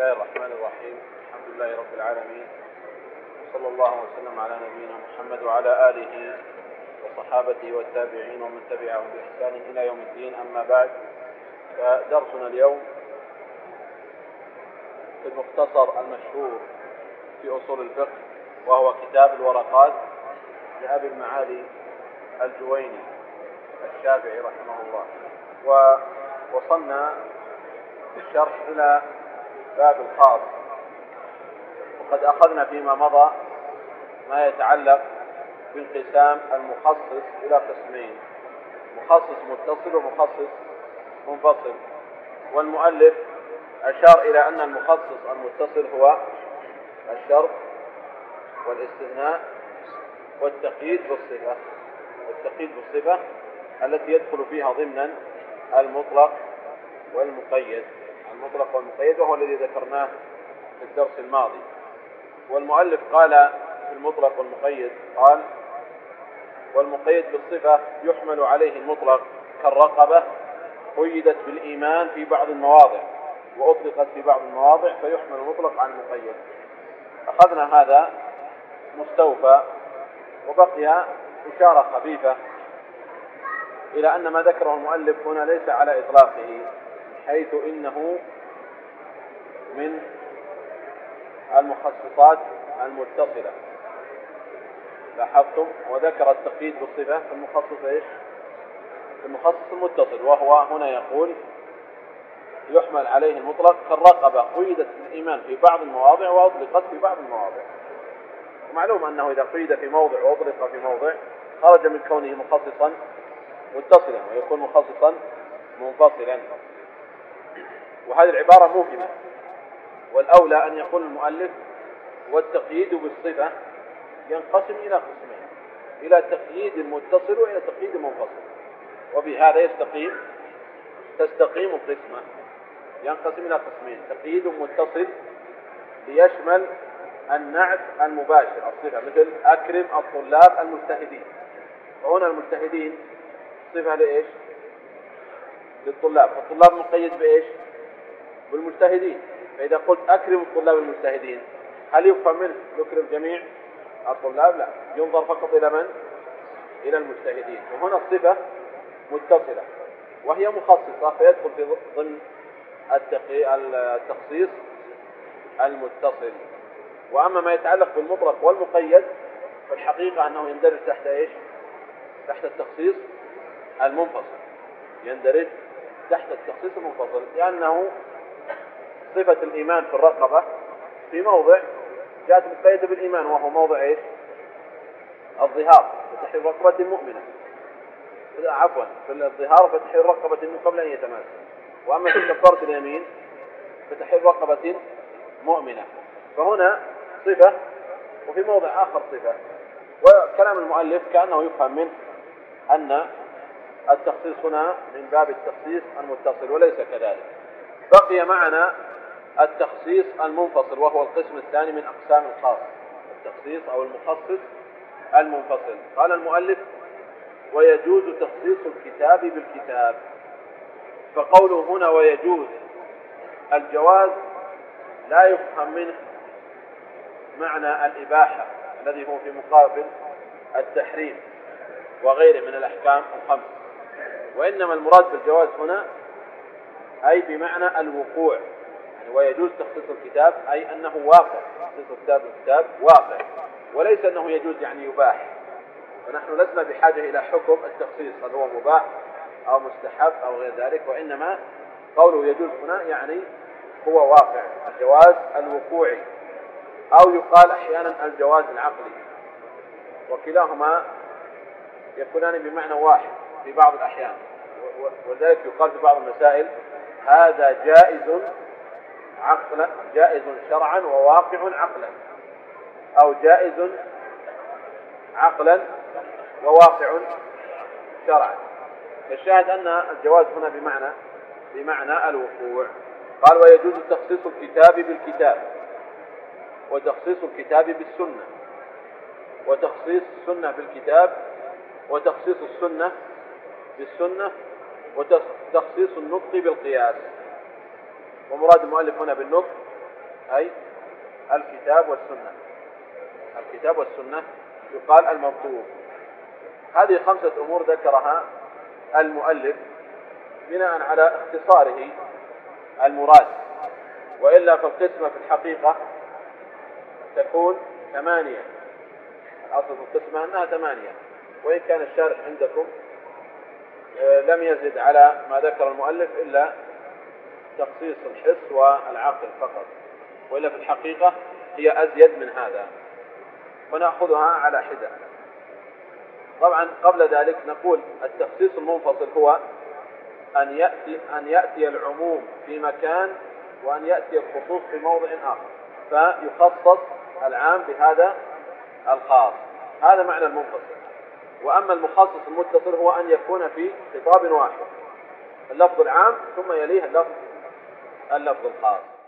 الله الرحمن الرحيم. الحمد لله رب العالمين. وصلى الله وسلم على نبينا محمد وعلى آله وصحابته والتابعين ومن تبعهم بإحسان إلى يوم الدين. أما بعد فدرسنا اليوم في المختصر المشهور في أصول الفقه وهو كتاب الورقات لأبي المعالي الجويني الشافعي رحمه الله. ووصلنا في الشرح إلى باب الخاص. وقد أخذنا فيما مضى ما يتعلق بانقسام المخصص إلى قسمين. مخصص متصل ومخصص منفصل. والمؤلف أشار إلى أن المخصص المتصل هو الشرط والاستثناء والتقييد بالصفة والتقييد بالصفة التي يدخل فيها ضمنا المطلق والمقيد. المطلق والمقيد وهو الذي ذكرناه في الدرس الماضي. والمؤلف قال في المطلق والمقيد قال والمقيد بالصفة يحمل عليه المطلق كالرقبة قيدت بالإيمان في بعض المواضع وأطلقت في بعض المواضع فيحمل المطلق على المقيد. أخذنا هذا مستوفى وبقي إشارة خفيفة إلى أن ما ذكره المؤلف هنا ليس على إطلاقه حيث إنه من المخصصات المتصلة. لاحظتم؟ وذكر التقييد بالصفة. المخصص إيش؟ المخصص المتصل وهو هنا يقول يحمل عليه المطلق كالرقبة قيدت الإيمان في بعض المواضع وأطلقت في بعض المواضع. ومعلوم أنه إذا قيد في موضع وأطلق في موضع خرج من كونه مخصصا متصلا ويكون مخصصا منفصلا. وهذه العبارة موهمة والأولى أن يقول المؤلف والتقييد بالصفة ينقسم إلى قسمين إلى تقييد متصل وإلى تقييد منفصل وبهذا يستقيم تستقيم القسمة ينقسم إلى قسمين تقييد متصل ليشمل النعت المباشر الصفة مثل أكرم الطلاب المجتهدين وهنا المجتهدين صفة لإيش؟ للطلاب فالطلاب مقيد بإيش؟ بالمجتهدين فإذا قلت أكرم الطلاب المجتهدين هل يفهم منه نكرم جميع الطلاب؟ لا. ينظر فقط إلى من؟ إلى المجتهدين. وهنا الصفة متصلة وهي مخصصة فيدخل في ضمن التخصيص المتصل. وأما ما يتعلق بالمطلق والمقيد فالحقيقة أنه يندرج تحت إيش؟ تحت التخصيص المنفصل. يندرج تحت التخصيص المنفصل لأنه صفة الإيمان في الرقبة في موضع جاءت مقيدة بالإيمان وهو موضع إيش؟ الظهار فتحرير رقبة مؤمنة. عفوا في الظهار فتحرير رقبة قبل أن يتماس وأما في كفارة اليمين فتحرير رقبة مؤمنة. فهنا صفة وفي موضع آخر صفة. وكلام المؤلف كأنه يفهم منه أن التخصيص هنا من باب التخصيص المتصل وليس كذلك. بقي معنا التخصيص المنفصل وهو القسم الثاني من أقسام الخاص. التخصيص أو المخصص المنفصل. قال المؤلف ويجوز تخصيص الكتاب بالكتاب. فقوله هنا ويجوز الجواز لا يفهم منه معنى الإباحة الذي هو في مقابل التحريم وغيره من الأحكام الخمس. وإنما المراد بالجواز هنا أي بمعنى الوقوع. ويجوز تخصيص الكتاب أي أنه واقع. تخصيص الكتاب الكتاب واقع. وليس أنه يجوز يعني يباح. فنحن لسنا بحاجة إلى حكم التخصيص هل هو مباح أو مستحب أو غير ذلك وإنما قوله يجوز هنا يعني هو واقع. الجواز الوقوعي. أو يقال أحيانا الجواز العقلي. وكلاهما يكونان بمعنى واحد في بعض الأحيان. ولذلك يقال في بعض المسائل هذا جائز عقلا جائز شرعا وواقع عقلا. أو جائز عقلا وواقع شرعا. الشاهد أن الجواز هنا بمعنى بمعنى الوقوع. قال ويجوز تخصيص الكتاب بالكتاب وتخصيص الكتاب بالسنة. وتخصيص السنة بالكتاب وتخصيص السنة بالسنة وتخصيص النطق بالقياس. ومراد المؤلف هنا بالنطق أي الكتاب والسنة. الكتاب والسنة يقال المنطوق. هذه خمسة أمور ذكرها المؤلف بناء على اختصاره المراد. وإلا فالقسمة في الحقيقة تكون ثمانية. الأصل في القسمة أنها ثمانية. وإن كان الشارح عندكم آه، لم يزد على ما ذكر المؤلف إلا تخصيص الحس والعقل فقط. وإلا في الحقيقة هي أزيد من هذا. ونأخذها على حدة. طبعا قبل ذلك نقول التخصيص المنفصل هو أن يأتي أن يأتي العموم في مكان وأن يأتي الخصوص في موضع آخر. فيخصص العام بهذا الخاص. هذا معنى المنفصل. وأما المخصص المتصل هو أن يكون في خطاب واحد. اللفظ العام ثم يليه اللفظ اللفظ الخاص